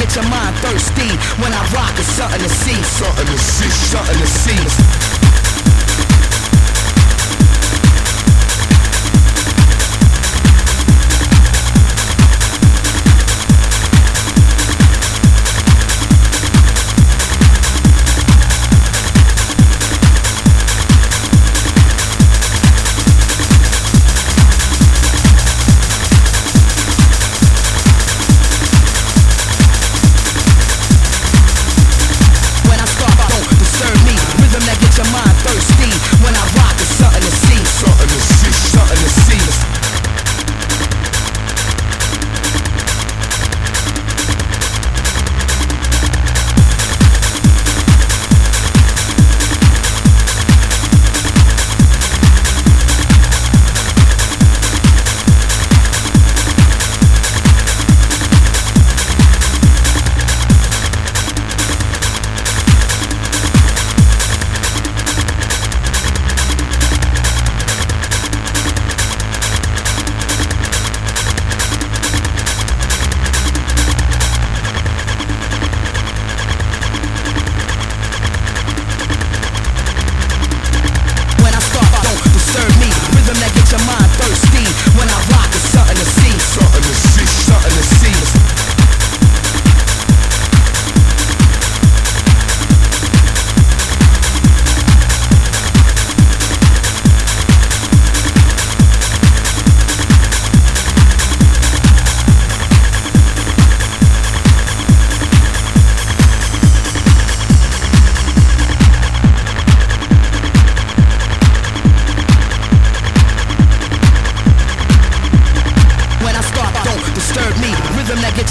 Get your mind thirsty. When I rock, it's something to see. Something to see. Something to see.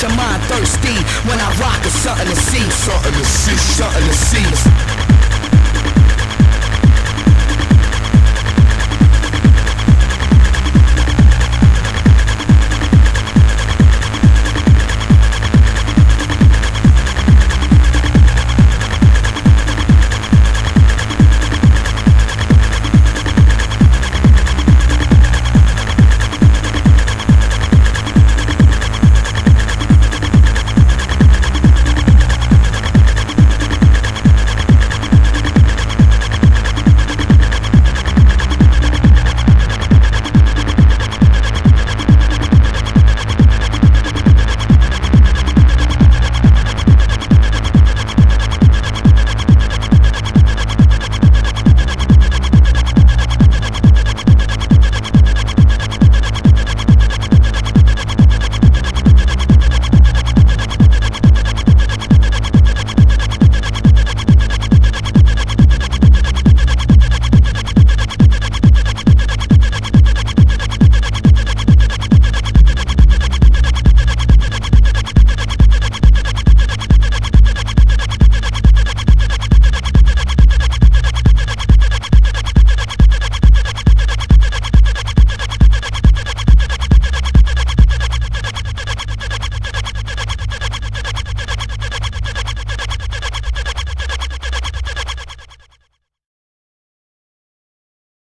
Your mind thirsty. When I rock, it's something to see. Something to see. Something to see.